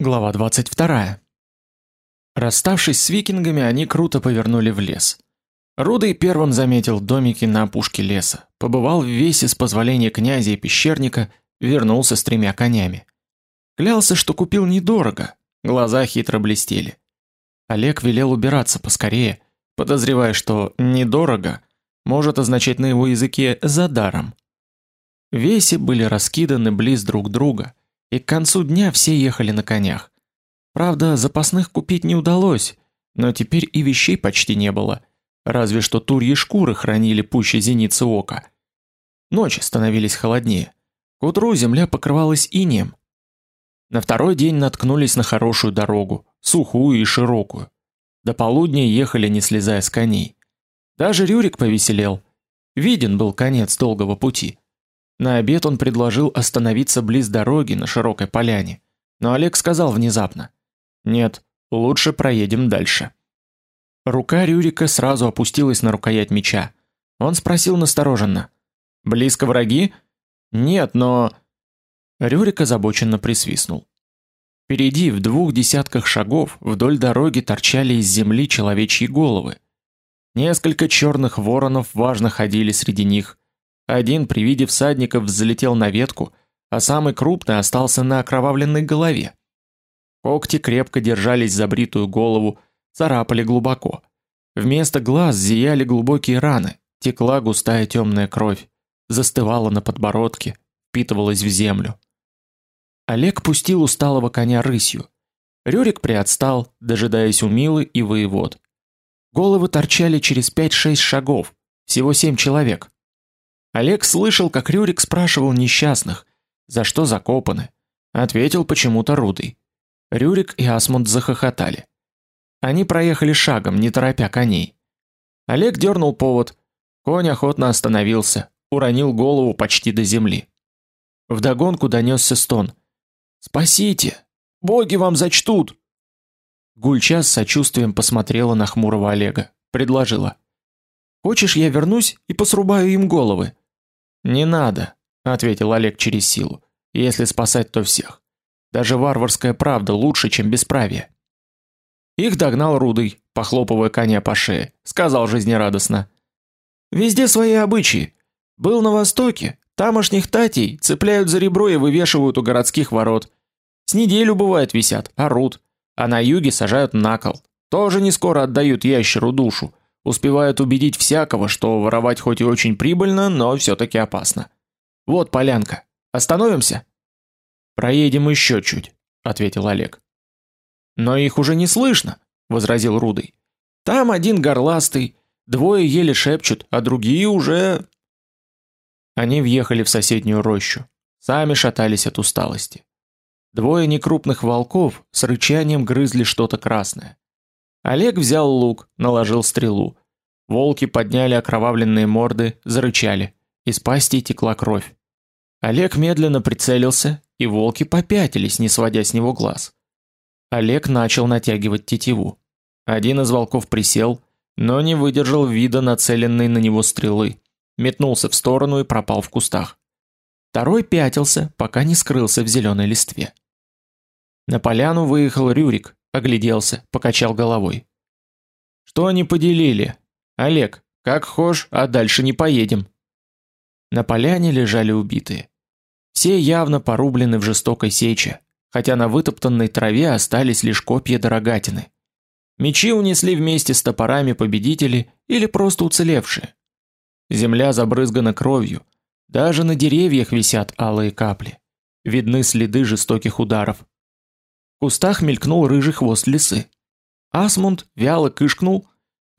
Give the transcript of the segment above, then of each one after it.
Глава 22. Расставшись с викингами, они круто повернули в лес. Рудый первым заметил домики на опушке леса, побывал в весе с позволения князя и пещерника, вернулся с тремя конями. Клялся, что купил недорого, глаза хитро блестели. Олег велел убираться поскорее, подозревая, что недорого может означать на его языке за даром. Веси были раскиданы близ друг друга, и к концу дня все ехали на конях. Правда, запасных купить не удалось, но теперь и вещей почти не было, разве что турьи шкуры хранили пуще зеницы ока. Ночи становились холоднее. К утру земля покрывалась инеем. На второй день наткнулись на хорошую дорогу, сухую и широкую. До полудня ехали, не слезая с коней. Даже Рюрик повеселел. Виден был конец долгого пути. На обед он предложил остановиться близ дороги на широкой поляне, но Олег сказал внезапно: "Нет, лучше проедем дальше". Рука Рюрика сразу опустилась на рукоять меча. Он спросил настороженно: "Близко враги?" "Нет, но Рюрик озабоченно присвистнул. Впереди, в двух десятках шагов, вдоль дороги торчали из земли человечьи головы. Несколько черных воронов важно ходили среди них, один при виде всадников взлетел на ветку, а самый крупный остался на окровавленной голове. Когти крепко держались за бритую голову, царапали глубоко. Вместо глаз зияли глубокие раны, текла густая темная кровь, застывала на подбородке, впитывалась в землю. Олег пустил усталого коня рысью. Рюрик приотстал, дожидаясь Умилы и воевод. Головы торчали через пять-шесть шагов, всего семь человек. Олег слышал, как Рюрик спрашивал несчастных, за что закопаны. Ответил почему-то Рудый. Рюрик и Асмунд захохотали. Они проехали шагом, не торопя коней. Олег дернул повод. Конь охотно остановился, уронил голову почти до земли. Вдогонку донесся стон. «Спасите! Боги вам зачтут!» Гульча с сочувствием посмотрела на хмурого Олега, предложила. «Хочешь, я вернусь и посрубаю им головы?» Не надо, ответил Олег через силу. Если спасать, то всех. Даже варварская правда лучше, чем бесправие. Их догнал Рудый, похлопывая коня по шее, сказал жизнерадостно: "Везде свои обычаи. Был на востоке, тамошних татей цепляют за ребро и вывешивают у городских ворот. С неделю бывает висят, орут, а на юге сажают на кол. Тоже не скоро отдают ящеру душу, Успевают убедить всякого, что воровать хоть и очень прибыльно, но все таки опасно. Вот полянка. Остановимся. Проедем еще чуть, ответил Олег. Но их уже не слышно, возразил Рудый. Там один горластый, двое еле шепчут, а другие уже Они въехали в соседнюю рощу, сами шатались от усталости. Двое некрупных волков с рычанием грызли что-то красное. Олег взял лук, наложил стрелу. Волки подняли окровавленные морды, зарычали. Из пасти текла кровь. Олег медленно прицелился, и волки попятились, не сводя с него глаз. Олег начал натягивать тетиву. Один из волков присел, но не выдержал вида нацеленной на него стрелы, метнулся в сторону и пропал в кустах. Второй пятился, пока не скрылся в зеленой листве. На поляну выехал Рюрик, огляделся, покачал головой. Что они поделили? Олег, как хошь, а дальше не поедем. На поляне лежали убитые. Все явно порублены в жестокой сече, хотя на вытоптанной траве остались лишь копья дорогатины. Мечи унесли вместе с топорами победители или просто уцелевшие. Земля забрызгана кровью, даже на деревьях висят алые капли. Видны следы жестоких ударов, кустах мелькнул рыжий хвост лисы. Асмунд вяло кышкнул,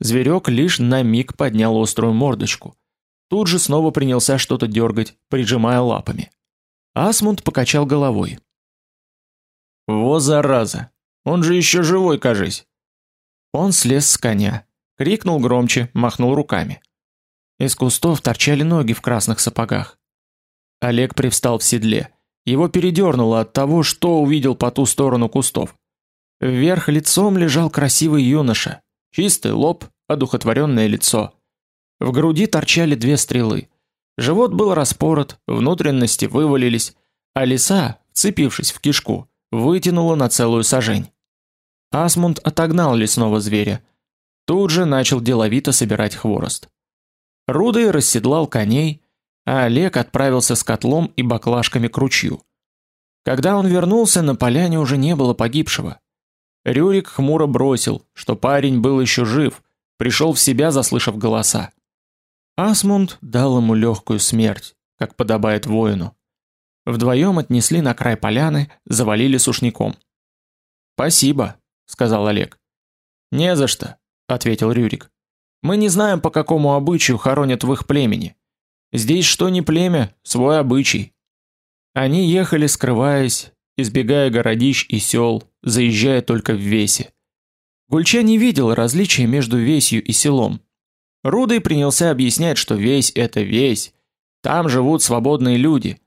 зверек лишь на миг поднял острую мордочку. Тут же снова принялся что-то дергать, прижимая лапами. Асмунд покачал головой. Во зараза, он же еще живой, кажись. Он слез с коня, крикнул громче, махнул руками. Из кустов торчали ноги в красных сапогах. Олег привстал в седле. Его передернуло от того, что увидел по ту сторону кустов. Вверх лицом лежал красивый юноша, чистый лоб, одухотворенное лицо. В груди торчали две стрелы. Живот был распорот, внутренности вывалились, а лиса, вцепившись в кишку, вытянуло на целую сажень. Асмунд отогнал лесного зверя. Тут же начал деловито собирать хворост. Рудой расседлал коней, а Олег отправился с котлом и баклажками к ручью. Когда он вернулся, на поляне уже не было погибшего. Рюрик хмуро бросил, что парень был еще жив, пришел в себя, заслышав голоса. Асмунд дал ему легкую смерть, как подобает воину. Вдвоем отнесли на край поляны, завалили сушняком. "Спасибо", сказал Олег. "Не за что", ответил Рюрик. "Мы не знаем, по какому обычаю хоронят в их племени. Здесь что ни племя, свой обычай". Они ехали, скрываясь, избегая городищ и сел, заезжая только в весе. Гульча не видел различия между весью и селом. Рудый принялся объяснять, что весь это весь, там живут свободные люди,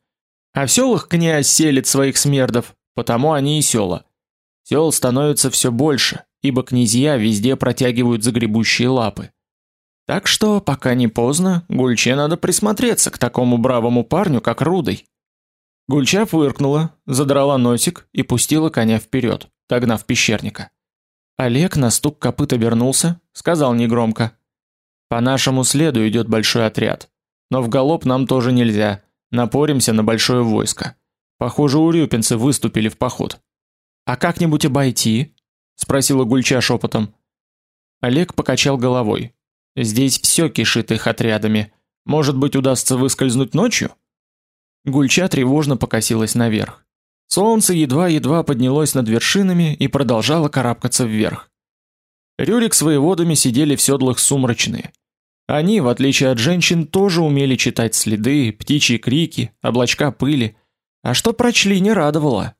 а в селах князь селит своих смердов, потому они и села. Сел становится все больше, ибо князья везде протягивают загребущие лапы. Так что, пока не поздно, Гульче надо присмотреться к такому бравому парню, как Рудый. Гульча фыркнула, задрала носик и пустила коня вперед, догнав пещерника. Олег на стук копыт обернулся, сказал негромко: "По нашему следу идет большой отряд, но в галоп нам тоже нельзя. Напоримся на большое войско. Похоже, урюпинцы выступили в поход. А как-нибудь обойти?" спросила Гульча шепотом. Олег покачал головой. "Здесь все кишит их отрядами. Может быть, удастся выскользнуть ночью?" Гульча тревожно покосилась наверх. Солнце едва-едва поднялось над вершинами и продолжало карабкаться вверх. Рюрик с воеводами сидели в седлах сумрачные. Они, в отличие от женщин, тоже умели читать следы, птичьи крики, облачка пыли, а что прочли, не радовало.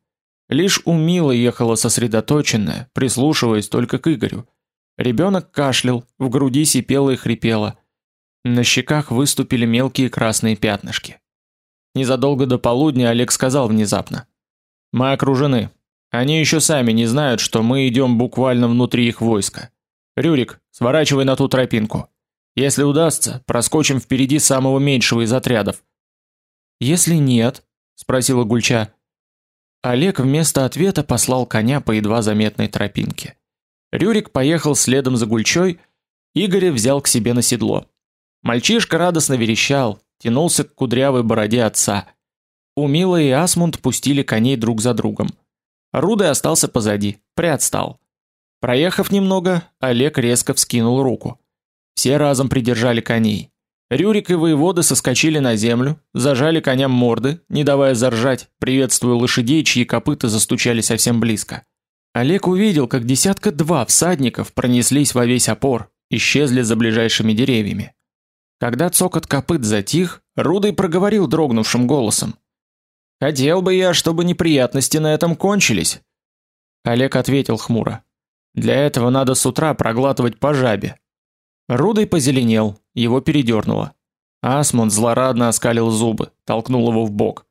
Лишь Умила ехала сосредоточенная, прислушиваясь только к Игорю. Ребенок кашлял, в груди сипело и хрипело. На щеках выступили мелкие красные пятнышки. Незадолго до полудня Олег сказал внезапно: "Мы окружены. Они еще сами не знают, что мы идем буквально внутри их войска. Рюрик, сворачивай на ту тропинку. Если удастся, проскочим впереди самого меньшего из отрядов". "Если нет?" спросила Гульча. Олег вместо ответа послал коня по едва заметной тропинке. Рюрик поехал следом за Гульчой, Игоря взял к себе на седло. Мальчишка радостно верещал, тянулся к кудрявой бороде отца. Умила и Асмунд пустили коней друг за другом. Рудой остался позади, приотстал. Проехав немного, Олег резко вскинул руку. Все разом придержали коней. Рюрик и воеводы соскочили на землю, зажали коням морды, не давая заржать, приветствуя лошадей, чьи копыта застучали совсем близко. Олег увидел, как десятка два всадников пронеслись во весь опор, исчезли за ближайшими деревьями. Когда цокот копыт затих, Рудый проговорил дрогнувшим голосом: "Хотел бы я, чтобы неприятности на этом кончились". Олег ответил хмуро: "Для этого надо с утра проглатывать по жабе". Рудый позеленел, его передернуло. Асмунд злорадно оскалил зубы, толкнул его в бок.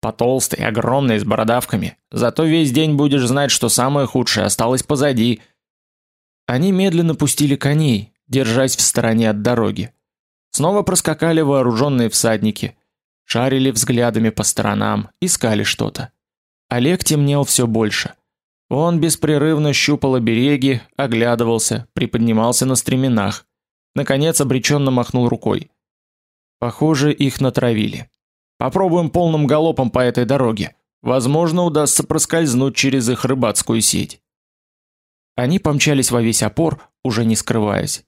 Потолстый, огромный, с бородавками. Зато весь день будешь знать, что самое худшее осталось позади. Они медленно пустили коней, держась в стороне от дороги. Снова проскакали вооруженные всадники, шарили взглядами по сторонам, искали что-то. Олег темнел все больше. Он беспрерывно щупал обереги, оглядывался, приподнимался на стременах. Наконец обреченно махнул рукой. Похоже, их натравили. Попробуем полным галопом по этой дороге. Возможно, удастся проскользнуть через их рыбацкую сеть. Они помчались во весь опор, уже не скрываясь.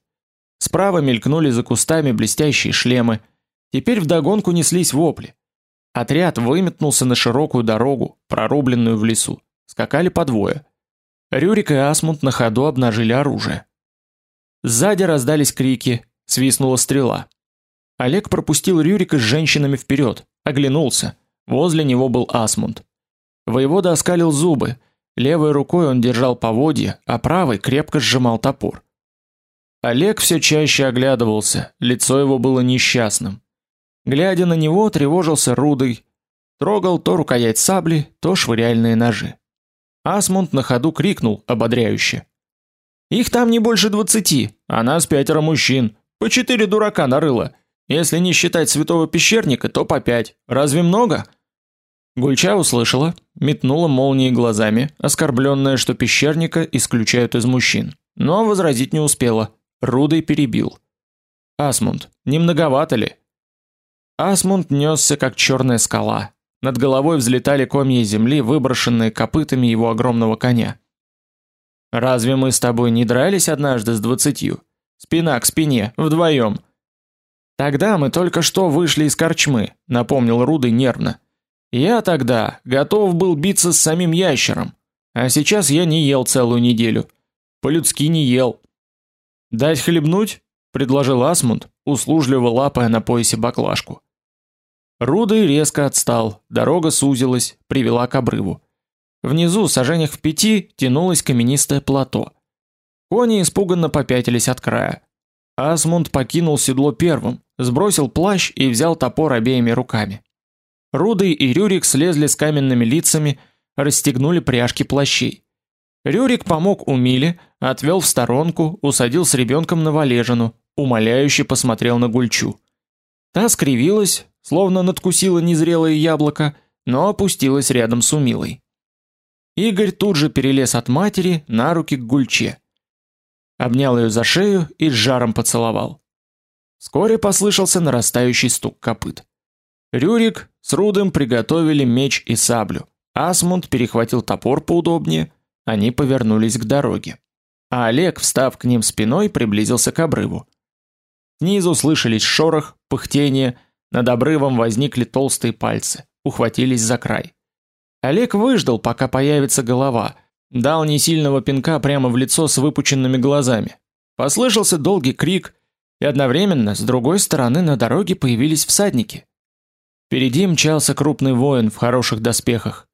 Справа мелькнули за кустами блестящие шлемы. Теперь вдогонку неслись вопли. Отряд выметнулся на широкую дорогу, прорубленную в лесу. Скакали по двое. Рюрик и Асмунд на ходу обнажили оружие. Сзади раздались крики, свистнула стрела. Олег пропустил Рюрика с женщинами вперед, оглянулся. Возле него был Асмунд. Воевода оскалил зубы. Левой рукой он держал поводья, а правой крепко сжимал топор. Олег все чаще оглядывался, лицо его было несчастным. Глядя на него, тревожился Рудый, трогал то рукоять сабли, то швыряльные ножи. Асмунд на ходу крикнул ободряюще: "Их там не больше двадцати, а нас пятеро мужчин, по четыре дурака нарыло. Если не считать святого пещерника, то по пять. Разве много?" Гульча услышала, метнула молнией глазами, оскорбленная, что пещерника исключают из мужчин, но возразить не успела. Рудой перебил. Асмунд, не многовато ли? Асмунд нёсся как черная скала. Над головой взлетали комья земли, выброшенные копытами его огромного коня. Разве мы с тобой не дрались однажды с двадцатью? Спина к спине, вдвоем. Тогда мы только что вышли из корчмы, напомнил Рудый нервно. Я тогда готов был биться с самим ящером, а сейчас я не ел целую неделю. По-людски не ел. Дать хлебнуть? предложил Асмунд, услужливо лапая на поясе баклажку. Рудый резко отстал, дорога сузилась, привела к обрыву. Внизу, сажениях в пяти, тянулось каменистое плато. Кони испуганно попятились от края. Асмунд покинул седло первым, сбросил плащ и взял топор обеими руками. Рудый и Рюрик слезли с каменными лицами, расстегнули пряжки плащей. Рюрик помог Умиле, отвел в сторонку, усадил с ребенком на валежину, умоляюще посмотрел на Гульчу. Та скривилась, словно надкусила незрелое яблоко, но опустилась рядом с Умилой. Игорь тут же перелез от матери на руки к Гульче. Обнял ее за шею и с жаром поцеловал. Вскоре послышался нарастающий стук копыт. Рюрик с Рудым приготовили меч и саблю. Асмунд перехватил топор поудобнее, они повернулись к дороге. А Олег, встав к ним спиной, приблизился к обрыву. Снизу слышались шорох, пыхтение, над обрывом возникли толстые пальцы, ухватились за край. Олег выждал, пока появится голова, дал несильного пинка прямо в лицо с выпученными глазами. Послышался долгий крик, и одновременно с другой стороны на дороге появились всадники. Впереди мчался крупный воин в хороших доспехах.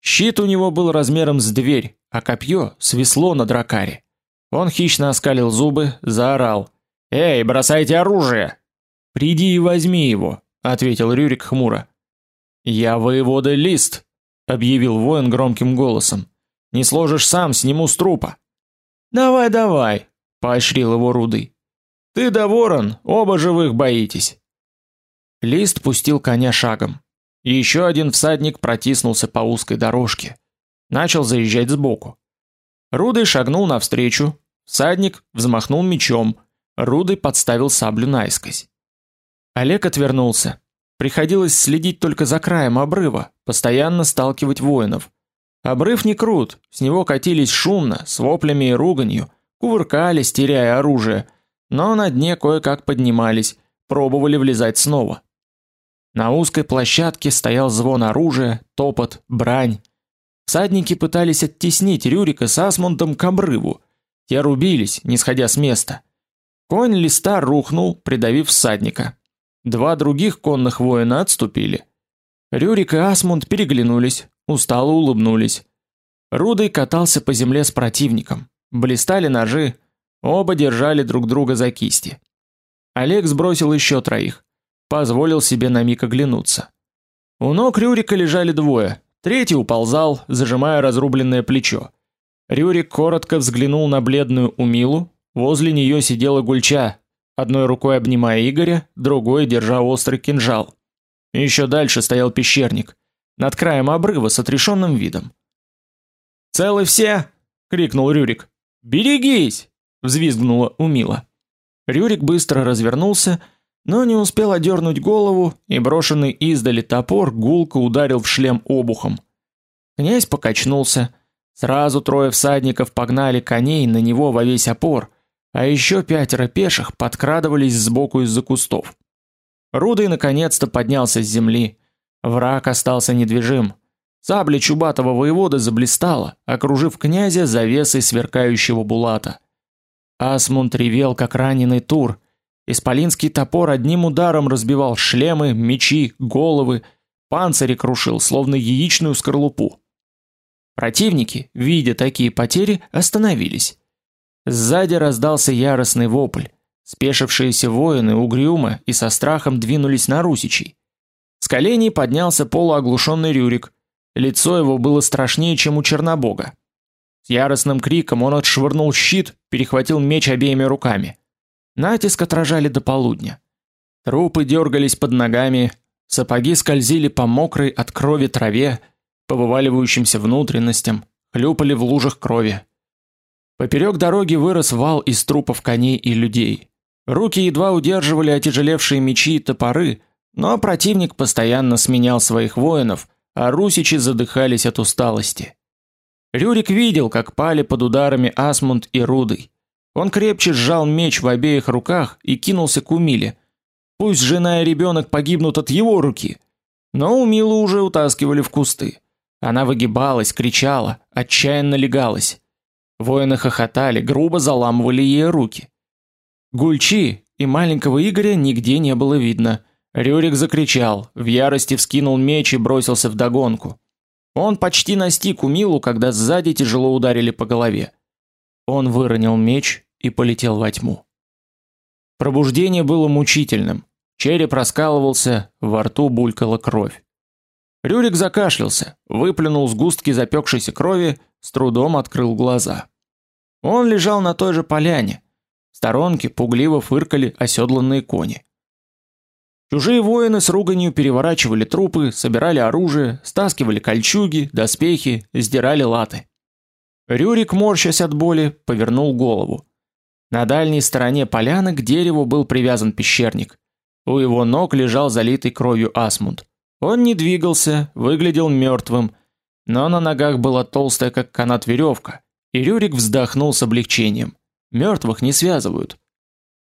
Щит у него был размером с дверь, а копье свисло на дракаре. Он хищно оскалил зубы, заорал: Эй, бросайте оружие. Приди и возьми его, ответил Рюрик хмуро. Я воевода Лист, объявил воин громким голосом. Не сложишь сам, сниму с трупа. Давай, давай, поощрил его Рудый. Ты да Ворон, оба живых боитесь. Лист пустил коня шагом. И еще один всадник протиснулся по узкой дорожке, начал заезжать сбоку. Рудый шагнул навстречу, всадник взмахнул мечом, Рудый подставил саблю наискось. Олег отвернулся. Приходилось следить только за краем обрыва, постоянно сталкивать воинов. Обрыв не крут, с него катились шумно, с воплями и руганью, кувыркались, теряя оружие, но на дне кое-как поднимались, пробовали влезать снова. На узкой площадке стоял звон оружия, топот, брань. Всадники пытались оттеснить Рюрика с Асмундом к обрыву. Те рубились, не сходя с места. Конь листа рухнул, придавив всадника. Два других конных воина отступили. Рюрик и Асмунд переглянулись, устало улыбнулись. Рудый катался по земле с противником. Блистали ножи, оба держали друг друга за кисти. Олег сбросил еще троих, позволил себе на миг оглянуться. У ног Рюрика лежали двое, третий уползал, зажимая разрубленное плечо. Рюрик коротко взглянул на бледную Умилу, Возле нее сидела Гульча, одной рукой обнимая Игоря, другой держа острый кинжал. Еще дальше стоял пещерник, над краем обрыва с отрешенным видом. "Целы все?" крикнул Рюрик. "Берегись!" Взвизгнула Умила. Рюрик быстро развернулся, но не успел одернуть голову, и брошенный издали топор гулко ударил в шлем обухом. Князь покачнулся. Сразу трое всадников погнали коней на него во весь опор, а еще пятеро пеших подкрадывались сбоку из-за кустов. Рудый наконец-то поднялся с земли. Враг остался недвижим. Сабля чубатого воевода заблистала, окружив князя завесой сверкающего булата. Асмунд ревел, как раненый тур. Исполинский топор одним ударом разбивал шлемы, мечи, головы, панцири крушил, словно яичную скорлупу. Противники, видя такие потери, остановились. Сзади раздался яростный вопль. Спешившиеся воины угрюмо и со страхом двинулись на русичей. С коленей поднялся полуоглушенный Рюрик. Лицо его было страшнее, чем у Чернобога. С яростным криком он отшвырнул щит, перехватил меч обеими руками. Натиск отражали до полудня. Трупы дергались под ногами, Сапоги скользили по мокрой от крови траве, по вываливающимся внутренностям, хлюпали в лужах крови. Поперек дороги вырос вал из трупов коней и людей. Руки едва удерживали отяжелевшие мечи и топоры, но противник постоянно сменял своих воинов, а русичи задыхались от усталости. Рюрик видел, как пали под ударами Асмунд и Рудый. Он крепче сжал меч в обеих руках и кинулся к Умиле. Пусть жена и ребенок погибнут от его руки, но Умилу уже утаскивали в кусты. Она выгибалась, кричала, отчаянно легалась. Воины хохотали, грубо заламывали ей руки. Гульчи и маленького Игоря нигде не было видно. Рюрик закричал, в ярости вскинул меч и бросился в догонку. Он почти настиг Умилу, когда сзади тяжело ударили по голове. Он выронил меч и полетел во тьму. Пробуждение было мучительным. Череп раскалывался, во рту булькала кровь. Рюрик закашлялся, выплюнул сгустки запекшейся крови, с трудом открыл глаза. Он лежал на той же поляне. В сторонке пугливо фыркали оседланные кони. Чужие воины с руганью переворачивали трупы, собирали оружие, стаскивали кольчуги, доспехи, сдирали латы. Рюрик, морщась от боли, повернул голову. На дальней стороне поляны к дереву был привязан пещерник. У его ног лежал залитый кровью Асмунд. Он не двигался, выглядел мертвым, но на ногах была толстая как канат веревка, и Рюрик вздохнул с облегчением. Мертвых не связывают.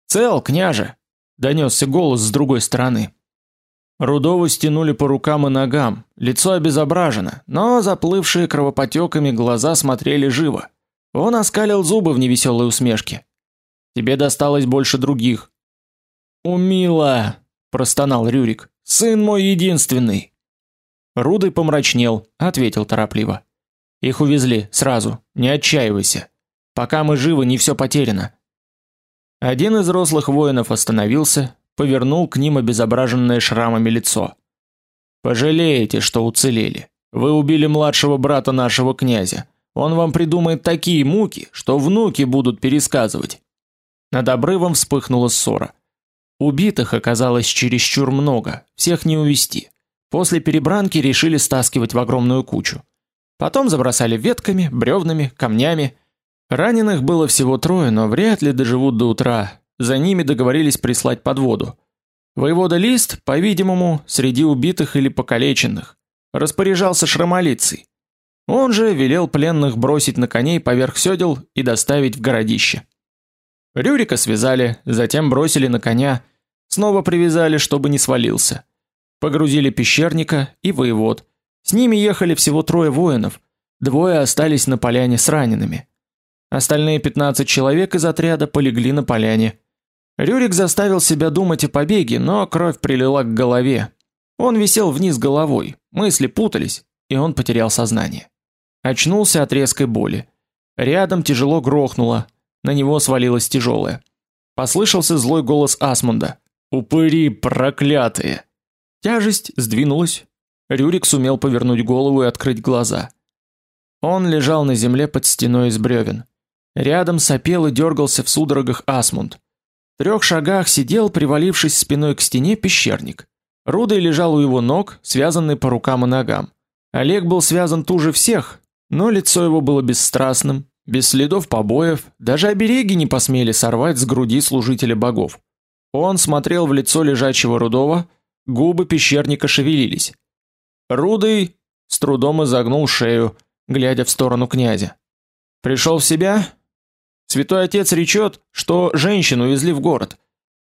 "Цел, княже", донесся голос с другой стороны. Рудову стянули по рукам и ногам, лицо обезображено, но заплывшие кровопотеками глаза смотрели живо. Он оскалил зубы в невеселой усмешке. Тебе досталось больше других. Умила, простонал Рюрик. Сын мой единственный. Рудый помрачнел, ответил торопливо: Их увезли сразу, не отчаивайся. Пока мы живы, не все потеряно. Один из рослых воинов остановился, повернул к ним обезображенное шрамами лицо. Пожалеете, что уцелели. Вы убили младшего брата нашего князя. Он вам придумает такие муки, что внуки будут пересказывать. Над обрывом вспыхнула ссора. Убитых оказалось чересчур много, всех не увести. После перебранки решили стаскивать в огромную кучу. Потом забросали ветками, бревнами, камнями. Раненых было всего трое, но вряд ли доживут до утра, за ними договорились прислать подводу. Воевода Лист, по-видимому, среди убитых или покалеченных, распоряжался шрамолицей. Он же велел пленных бросить на коней поверх седел и доставить в городище. Рюрика связали, затем бросили на коня, снова привязали, чтобы не свалился. Погрузили пещерника и воевод. С ними ехали всего трое воинов, двое остались на поляне с ранеными. Остальные 15 человек из отряда полегли на поляне. Рюрик заставил себя думать о побеге, но кровь прилила к голове. Он висел вниз головой, мысли путались, и он потерял сознание. Очнулся от резкой боли. Рядом тяжело грохнуло, на него свалилось тяжелое. Послышался злой голос Асмунда. «Упыри проклятые!» Тяжесть сдвинулась. Рюрик сумел повернуть голову и открыть глаза. Он лежал на земле под стеной из бревен. Рядом сопел и дергался в судорогах Асмунд. В трех шагах сидел, привалившись спиной к стене, пещерник. Рудой лежал у его ног, связанный по рукам и ногам. Олег был связан туже всех, но лицо его было бесстрастным, без следов побоев, даже обереги не посмели сорвать с груди служителя богов. Он смотрел в лицо лежачего Рудова, губы пещерника шевелились. Рудый с трудом изогнул шею, глядя в сторону князя. Пришел в себя? Святой отец речет, что женщину увезли в город.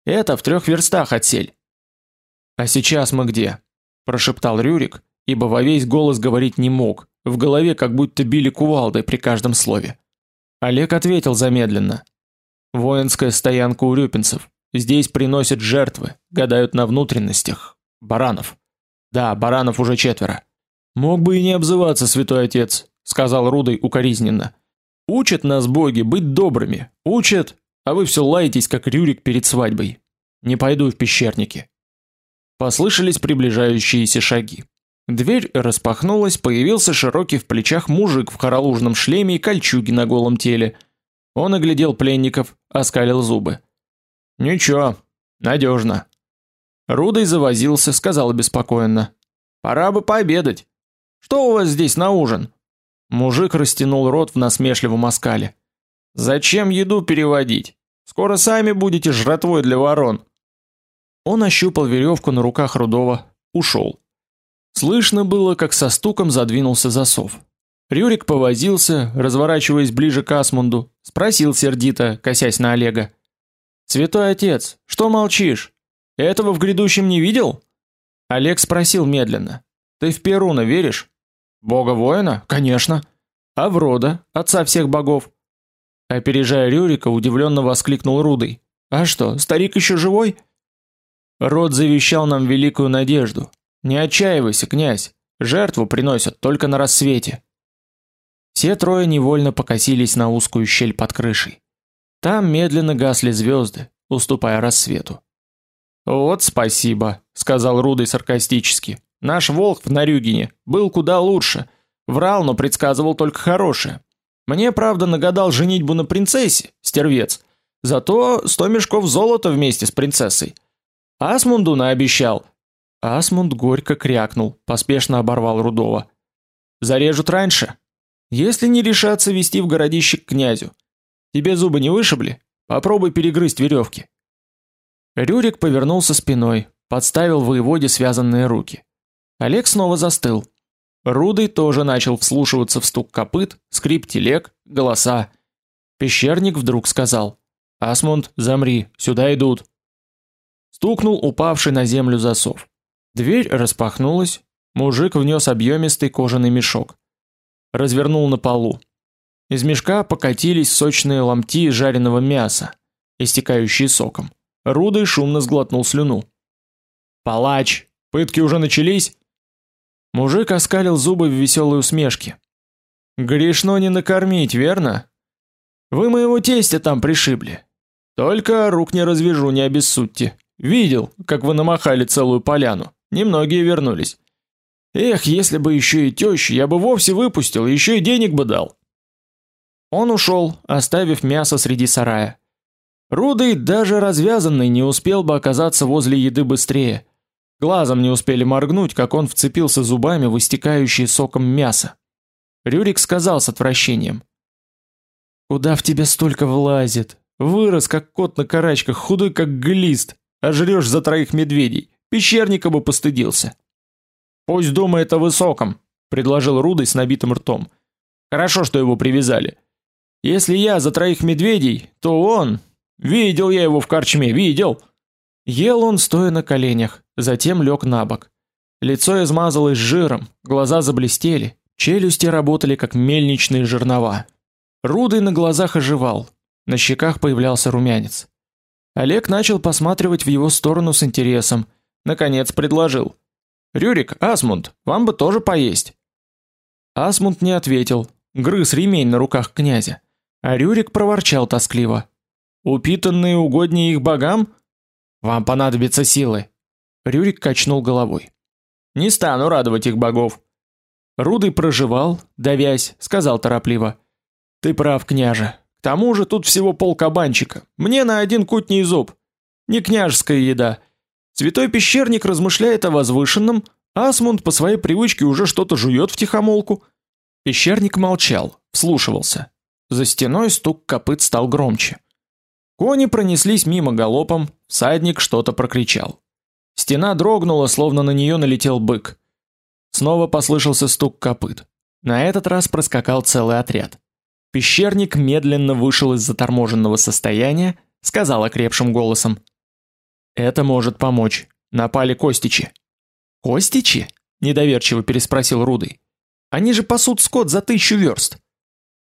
Это в трех верстах от сель. А сейчас мы где? прошептал Рюрик, ибо во весь голос говорить не мог. В голове как будто били кувалдой при каждом слове. Олег ответил замедленно. Воинская стоянка у рюпинцев. Здесь приносят жертвы, гадают на внутренностях баранов. Да, баранов уже четверо. Мог бы и не обзываться, святой отец, сказал Рудой укоризненно. Учат нас боги быть добрыми. Учат, а вы все лаетесь как Рюрик перед свадьбой. Не пойду в пещерники. Послышались приближающиеся шаги. Дверь распахнулась, появился широкий в плечах мужик в хоролужном шлеме и кольчуге на голом теле. Он оглядел пленников, оскалил зубы. Ничего, надежно. Рудой завозился, сказал беспокойно: "Пора бы пообедать. Что у вас здесь на ужин?" Мужик растянул рот в насмешливом оскале. "Зачем еду переводить? Скоро сами будете жратвой для ворон". Он ощупал веревку на руках Рудова, ушел. Слышно было, как со стуком задвинулся засов. Рюрик повозился, разворачиваясь ближе к Асмунду, спросил сердито, косясь на Олега: "Святой отец, что молчишь? Этого в грядущем не видел?" Олег спросил медленно: "Ты в Перуна веришь?" "Бога воина? Конечно. А в Рода, отца всех богов?" Опережая Рюрика, удивленно воскликнул Рудый: "А что, старик еще живой?" Род завещал нам великую надежду. Не отчаивайся, князь. Жертву приносят только на рассвете. Все трое невольно покосились на узкую щель под крышей. Там медленно гасли звезды, уступая рассвету. Вот спасибо, сказал Рудый саркастически. Наш волк в Нарюгине был куда лучше. Врал, но предсказывал только хорошее. Мне, правда, нагадал женитьбу на принцессе, стервец. Зато сто мешков золота вместе с принцессой. Асмунду наобещал. Асмунд горько крякнул, поспешно оборвал Рудова. Зарежут раньше, если не решаться вести в городище к князю. Тебе зубы не вышибли? Попробуй перегрызть веревки. Рюрик повернулся спиной, подставил воеводе связанные руки. Олег снова застыл. Рудый тоже начал вслушиваться в стук копыт, скрип телег, голоса. Пещерник вдруг сказал: "Асмунд, замри, сюда идут". Стукнул упавший на землю засов. Дверь распахнулась, мужик внес объемистый кожаный мешок развернул на полу. Из мешка покатились сочные ломти жареного мяса, истекающие соком. Рудой шумно сглотнул слюну. Палач, пытки уже начались. Мужик оскалил зубы в веселой усмешке. Грешно не накормить, верно? Вы моего тестя там пришибли. Только рук не развяжу, не обессудьте. Видел, как вы намахали целую поляну. Немногие вернулись. Эх, если бы еще и тещу, я бы вовсе выпустил, еще и денег бы дал. Он ушел, оставив мясо среди сарая. Рудый даже развязанный не успел бы оказаться возле еды быстрее. Глазом не успели моргнуть, как он вцепился зубами в истекающее соком мясо. Рюрик сказал с отвращением: "Куда в тебя столько влазит? Вырос как кот на карачках, худой как глист, а жрёшь за троих медведей. Пещерника бы постыдился". Пусть думает о высоком, предложил Рудый с набитым ртом. Хорошо, что его привязали. Если я за троих медведей, то он, видел я его в корчме, видел. Ел он стоя на коленях, затем лег на бок. Лицо измазалось жиром, глаза заблестели, челюсти работали как мельничные жернова. Рудый на глазах оживал, на щеках появлялся румянец. Олег начал посматривать в его сторону с интересом, наконец предложил: Рюрик, Асмунд, вам бы тоже поесть. Асмунд не ответил, грыз ремень на руках князя, а Рюрик проворчал тоскливо: "Упитанные угоднее их богам? Вам понадобятся силы". Рюрик качнул головой. "Не стану радовать их богов". Рудый проживал, давясь, сказал торопливо: "Ты прав, княже. К тому же тут всего пол кабанчика. Мне на один кутний зуб. Не княжеская еда. Святой пещерник размышляет о возвышенном, а Асмунд по своей привычке уже что-то жует втихомолку. Пещерник молчал, вслушивался. За стеной стук копыт стал громче. Кони пронеслись мимо галопом, всадник что-то прокричал. Стена дрогнула, словно на нее налетел бык. Снова послышался стук копыт. На этот раз проскакал целый отряд. Пещерник медленно вышел из заторможенного состояния, сказал окрепшим голосом: это может помочь. Напали костичи. Костичи? недоверчиво переспросил Рудый. Они же пасут скот за тысячу верст.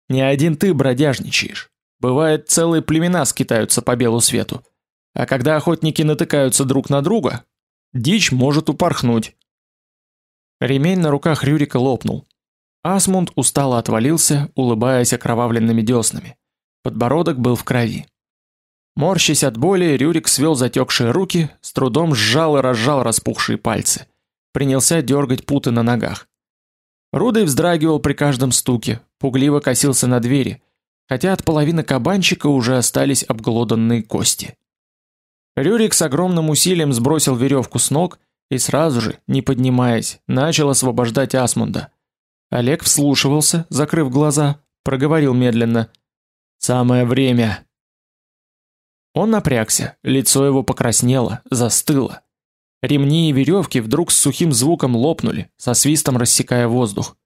Не один ты бродяжничаешь. Бывает, целые племена скитаются по белу свету. А когда охотники натыкаются друг на друга, дичь может упорхнуть. Ремень на руках Рюрика лопнул. Асмунд устало отвалился, улыбаясь окровавленными деснами. Подбородок был в крови. Морщась от боли, Рюрик свел затекшие руки, с трудом сжал и разжал распухшие пальцы. Принялся дергать путы на ногах. Рудой вздрагивал при каждом стуке, пугливо косился на двери, хотя от половины кабанчика уже остались обглоданные кости. Рюрик с огромным усилием сбросил веревку с ног и сразу же, не поднимаясь, начал освобождать Асмунда. Олег вслушивался, закрыв глаза, проговорил медленно: "Самое время". Он напрягся, лицо его покраснело, застыло. Ремни и веревки вдруг с сухим звуком лопнули, со свистом рассекая воздух.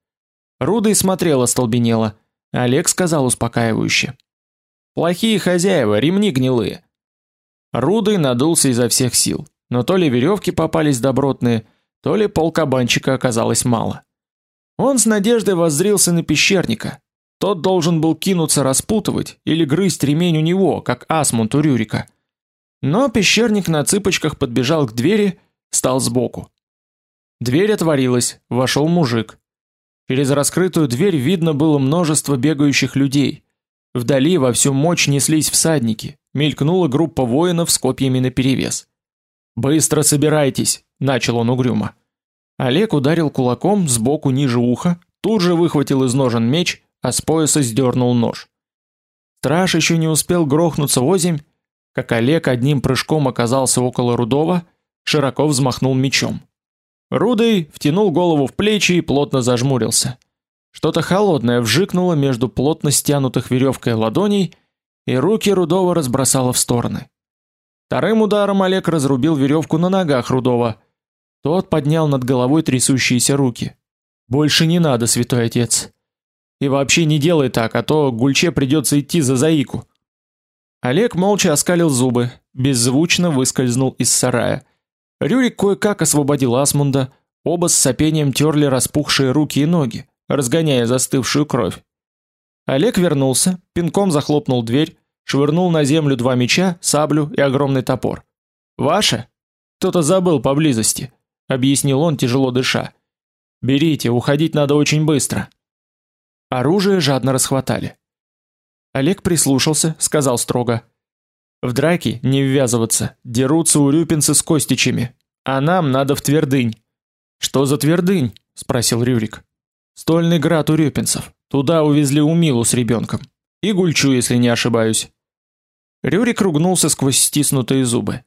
Рудой смотрела столбенело. Олег сказал успокаивающе: "Плохие хозяева, ремни гнилые". Рудой надулся изо всех сил, но то ли веревки попались добротные, то ли полкабанчика оказалось мало. Он с надеждой воззрился на пещерника. Тот должен был кинуться распутывать или грызть ремень у него, как Асмунд у Рюрика. Но пещерник на цыпочках подбежал к двери стал сбоку. Дверь отворилась, вошел мужик. Через раскрытую дверь видно было множество бегающих людей. Вдали во всю мощь неслись всадники. Мелькнула группа воинов с копьями наперевес. "Быстро собирайтесь", начал он угрюмо. Олег ударил кулаком сбоку ниже уха, тут же выхватил из ножен меч, а с пояса сдернул нож. Страж еще не успел грохнуться озимь, как Олег одним прыжком оказался около Рудова широко взмахнул мечом. Рудый втянул голову в плечи и плотно зажмурился. Что-то холодное вжикнуло между плотно стянутых веревкой ладоней, и руки Рудова разбросало в стороны. Вторым ударом Олег разрубил веревку на ногах Рудова. Тот поднял над головой трясущиеся руки. Больше не надо, святой отец. И вообще не делай так, а то Гульче придется идти за заику. Олег молча оскалил зубы, беззвучно выскользнул из сарая. Рюрик кое-как освободил Асмунда, оба с сопением терли распухшие руки и ноги, разгоняя застывшую кровь. Олег вернулся, пинком захлопнул дверь, швырнул на землю два меча, саблю и огромный топор. "Ваше? Кто-то забыл поблизости", объяснил он, тяжело дыша. "Берите, уходить надо очень быстро". Оружие жадно расхватали. Олег прислушался, сказал строго: в драки не ввязываться, дерутся урюпинцы с костичами, а нам надо в твердынь. Что за твердынь? спросил Рюрик. Стольный град урюпинцев. Туда увезли Умилу с ребенком. И Гульчу, если не ошибаюсь. Рюрик ругнулся сквозь стиснутые зубы.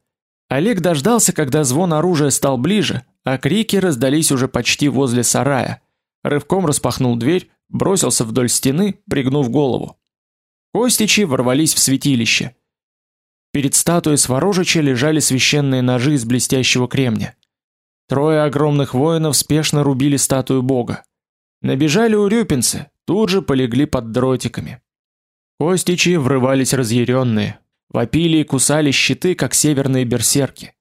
Олег дождался, когда звон оружия стал ближе, а крики раздались уже почти возле сарая. Рывком распахнул дверь, бросился вдоль стены, пригнув голову. Костичи ворвались в святилище. Перед статуей Сварожича лежали священные ножи из блестящего кремня. Трое огромных воинов спешно рубили статую бога. Набежали урюпинцы, тут же полегли под дротиками. Костичи врывались разъяренные, вопили и кусали щиты, как северные берсерки.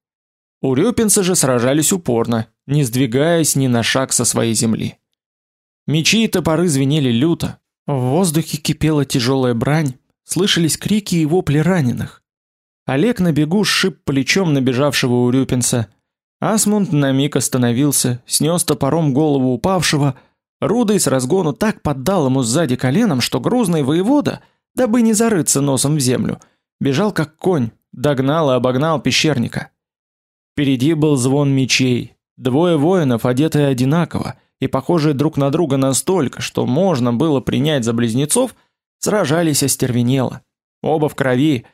Урюпинцы же сражались упорно, не сдвигаясь ни на шаг со своей земли. Мечи и топоры звенели люто, в воздухе кипела тяжелая брань, слышались крики и вопли раненых. Олег на бегу сшиб плечом набежавшего урюпинца. Асмунд на миг остановился, снес топором голову упавшего, Рудой с разгону так поддал ему сзади коленом, что грузный воевода, дабы не зарыться носом в землю, бежал как конь, догнал и обогнал пещерника. Впереди был звон мечей. Двое воинов, одетые одинаково и похожие друг на друга настолько, что можно было принять за близнецов, сражались остервенело. Оба в крови,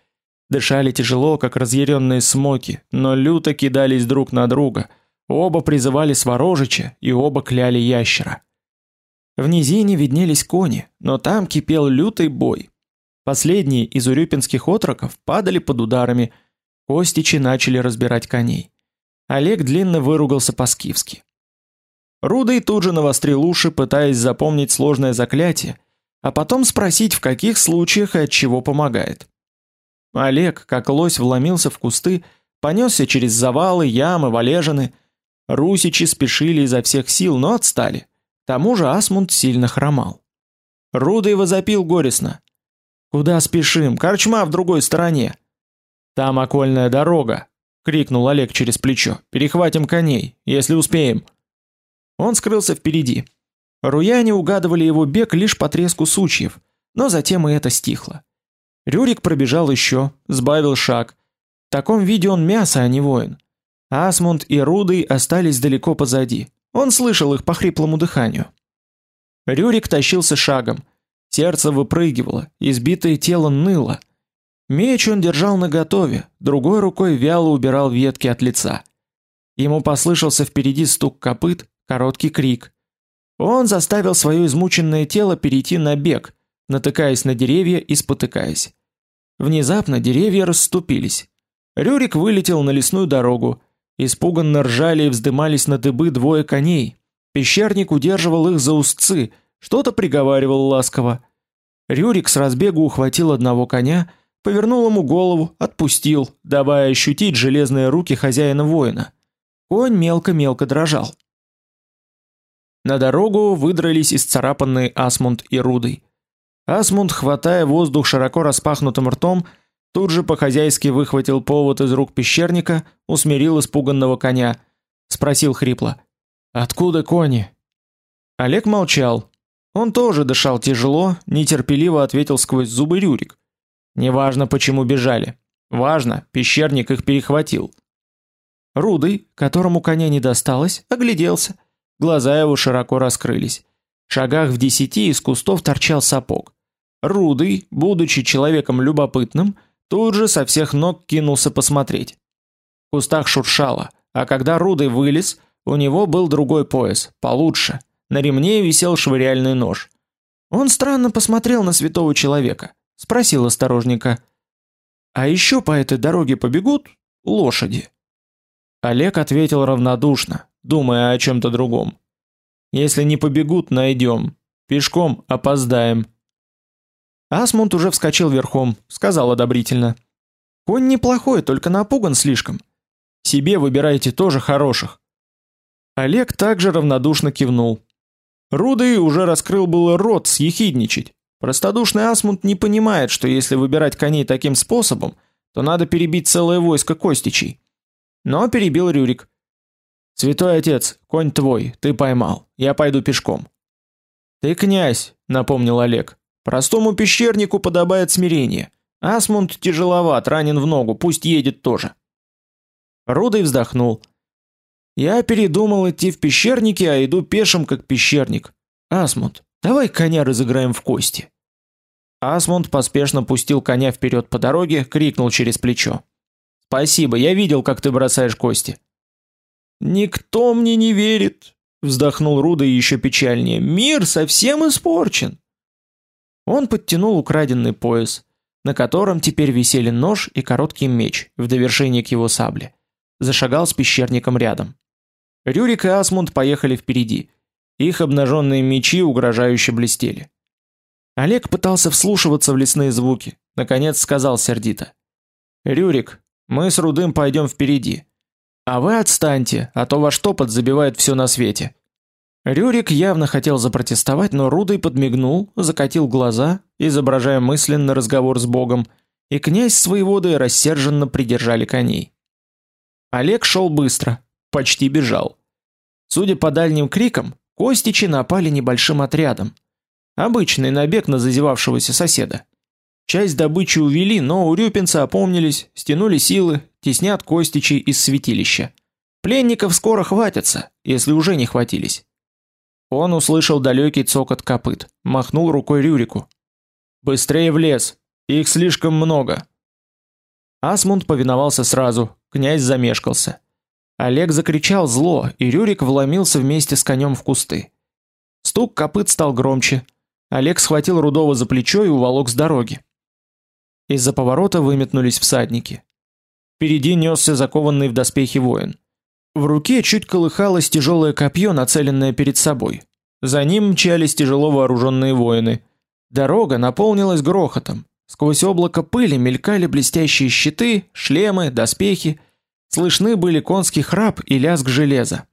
Дышали тяжело, как разъяренные смоки, но люто кидались друг на друга. Оба призывали Сварожича, и оба кляли ящера. В низине виднелись кони, но там кипел лютый бой. Последние из урюпинских отроков падали под ударами, костичи начали разбирать коней. Олег длинно выругался по-скифски. Рудый тут же навострил уши, пытаясь запомнить сложное заклятие, а потом спросить, в каких случаях и от чего помогает. Олег, как лось, вломился в кусты, понесся через завалы, ямы, валежины. Русичи спешили изо всех сил, но отстали. Тому же Асмунд сильно хромал. Рудый возопил горестно: "Куда спешим? Корчма в другой стороне". "Там окольная дорога", крикнул Олег через плечо. "Перехватим коней, если успеем". Он скрылся впереди. Руяне угадывали его бег лишь по треску сучьев, но затем и это стихло. Рюрик пробежал еще, сбавил шаг. В таком виде он мясо, а не воин. Асмунд и Рудый остались далеко позади. Он слышал их по хриплому дыханию. Рюрик тащился шагом. Сердце выпрыгивало, избитое тело ныло. Меч он держал наготове, другой рукой вяло убирал ветки от лица. Ему послышался впереди стук копыт, короткий крик. Он заставил свое измученное тело перейти на бег, натыкаясь на деревья и спотыкаясь. Внезапно деревья расступились. Рюрик вылетел на лесную дорогу. Испуганно ржали и вздымались на дыбы двое коней. Пещерник удерживал их за узцы, что-то приговаривал ласково. Рюрик с разбегу ухватил одного коня, повернул ему голову, отпустил, давая ощутить железные руки хозяина воина. Конь мелко-мелко дрожал. На дорогу выдрались исцарапанные Асмунд и Рудый. Асмунд, хватая воздух широко распахнутым ртом, тут же по-хозяйски выхватил повод из рук пещерника, усмирил испуганного коня, спросил хрипло: "Откуда кони?" Олег молчал. Он тоже дышал тяжело, нетерпеливо ответил сквозь зубы Рюрик: "Неважно, почему бежали. Важно, пещерник их перехватил. Рудый, которому коня не досталось, огляделся. Глаза его широко раскрылись. В шагах в десяти из кустов торчал сапог. Рудый, будучи человеком любопытным, тут же со всех ног кинулся посмотреть. В кустах шуршало, а когда Рудый вылез, у него был другой пояс, получше. На ремне висел швыряльный нож. Он странно посмотрел на святого человека, спросил осторожника: "А еще по этой дороге побегут лошади?" Олег ответил равнодушно, думая о чем то другом. Если не побегут, найдем. Пешком опоздаем. Асмунд уже вскочил верхом, сказал одобрительно: "Конь неплохой, только напуган слишком. Себе выбирайте тоже хороших". Олег также равнодушно кивнул. Рудый уже раскрыл было рот съехидничать. Простодушный Асмунд не понимает, что если выбирать коней таким способом, то надо перебить целое войско костичей. Но перебил Рюрик. Святой отец, конь твой, ты поймал. Я пойду пешком. Ты князь, напомнил Олег. Простому пещернику подобает смирение. Асмунд тяжеловат, ранен в ногу, пусть едет тоже. Рудый вздохнул. Я передумал идти в пещерники, а иду пешим как пещерник. Асмунд, давай коня разыграем в кости. Асмунд поспешно пустил коня вперед по дороге, крикнул через плечо: Спасибо, я видел, как ты бросаешь кости. Никто мне не верит, вздохнул Руда еще печальнее. Мир совсем испорчен. Он подтянул украденный пояс, на котором теперь висели нож и короткий меч в довершение к его сабле. Зашагал с пещерником рядом. Рюрик и Асмунд поехали впереди. Их обнаженные мечи угрожающе блестели. Олег пытался вслушиваться в лесные звуки. Наконец сказал сердито: "Рюрик, мы с Рудым пойдем впереди. А вы отстаньте, а то ваш топот забивает все на свете. Рюрик явно хотел запротестовать, но Рудый подмигнул, закатил глаза, изображая мысленный разговор с Богом, и князь с воеводой рассерженно придержали коней. Олег шел быстро, почти бежал. Судя по дальним крикам, костичи напали небольшим отрядом. Обычный набег на зазевавшегося соседа. Часть добычи увели, но у Рюпинца опомнились, стянули силы, теснят костичи из святилища. Пленников скоро хватится, если уже не хватились. Он услышал далекий цокот копыт, махнул рукой Рюрику. Быстрее в лес, их слишком много. Асмунд повиновался сразу, князь замешкался. Олег закричал зло, и Рюрик вломился вместе с конем в кусты. Стук копыт стал громче. Олег схватил Рудова за плечо и уволок с дороги. Из-за поворота выметнулись всадники. Впереди несся закованный в доспехи воин. В руке чуть колыхалось тяжелое копье, нацеленное перед собой. За ним мчались тяжело вооруженные воины. Дорога наполнилась грохотом. Сквозь облако пыли мелькали блестящие щиты, шлемы, доспехи. Слышны были конский храп и лязг железа.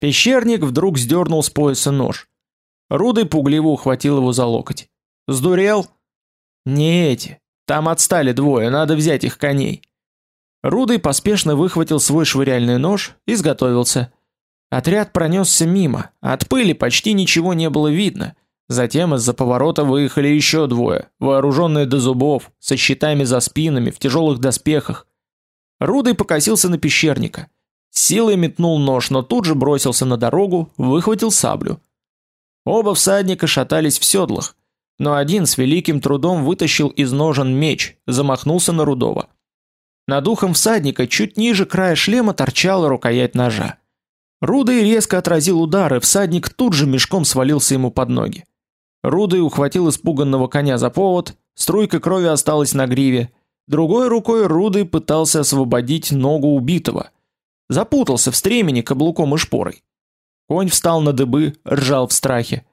Пещерник вдруг сдернул с пояса нож. Рудый пугливо ухватил его за локоть. Сдурел? Не эти, там отстали двое, надо взять их коней. Рудый поспешно выхватил свой швыряльный нож и изготовился. Отряд пронесся мимо, от пыли почти ничего не было видно. Затем из-за поворота выехали еще двое, вооруженные до зубов, со щитами за спинами, в тяжелых доспехах. Рудый покосился на пещерника. Силой метнул нож, но тут же бросился на дорогу, выхватил саблю. Оба всадника шатались в седлах. но один с великим трудом вытащил из ножен меч, замахнулся на Рудова. Над ухом всадника чуть ниже края шлема торчала рукоять ножа. Рудый резко отразил удар, и всадник тут же мешком свалился ему под ноги. Рудый ухватил испуганного коня за повод, струйка крови осталась на гриве. Другой рукой Рудый пытался освободить ногу убитого. Запутался в стремени каблуком и шпорой. Конь встал на дыбы, ржал в страхе.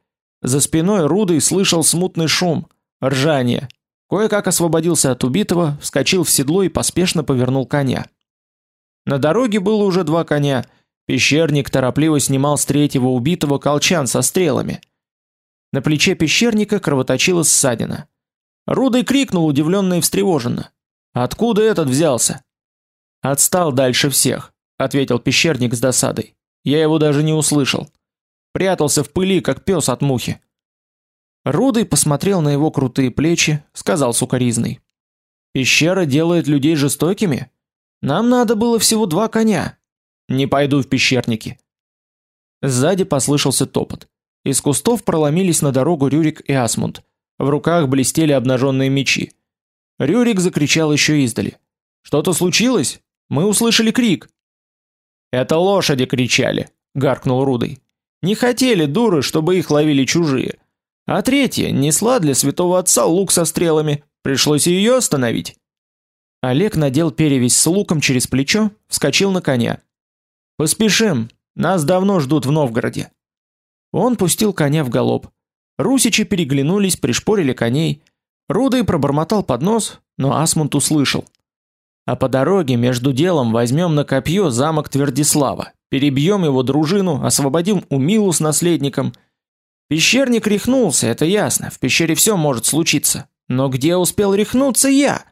За спиной Рудый слышал смутный шум, ржание. Кое-как освободился от убитого, вскочил в седло и поспешно повернул коня. На дороге было уже два коня. Пещерник торопливо снимал с третьего убитого колчан со стрелами. На плече пещерника кровоточила ссадина. Рудый крикнул удивленно и встревоженно: "Откуда этот взялся?" "Отстал дальше всех", ответил пещерник с досадой. "Я его даже не услышал. Прятался в пыли, как пес от мухи". Рудый посмотрел на его крутые плечи, сказал сукаризный: "Пещера делает людей жестокими. Нам надо было всего два коня. Не пойду в пещерники". Сзади послышался топот. Из кустов проломились на дорогу Рюрик и Асмунд. В руках блестели обнаженные мечи. Рюрик закричал еще издали: "Что-то случилось? Мы услышали крик". "Это лошади кричали", гаркнул Рудый. "Не хотели дуры, чтобы их ловили чужие". А третья несла для святого отца лук со стрелами, пришлось ее остановить. Олег надел перевязь с луком через плечо, вскочил на коня. Поспешим, нас давно ждут в Новгороде. Он пустил коня в галоп. Русичи переглянулись, пришпорили коней. Рудый пробормотал под нос, но Асмунд услышал. А по дороге между делом возьмем на копье замок Твердислава, перебьем его дружину, освободим Умилу с наследником Пещерник рехнулся, это ясно. В пещере все может случиться. Но где успел рехнуться я?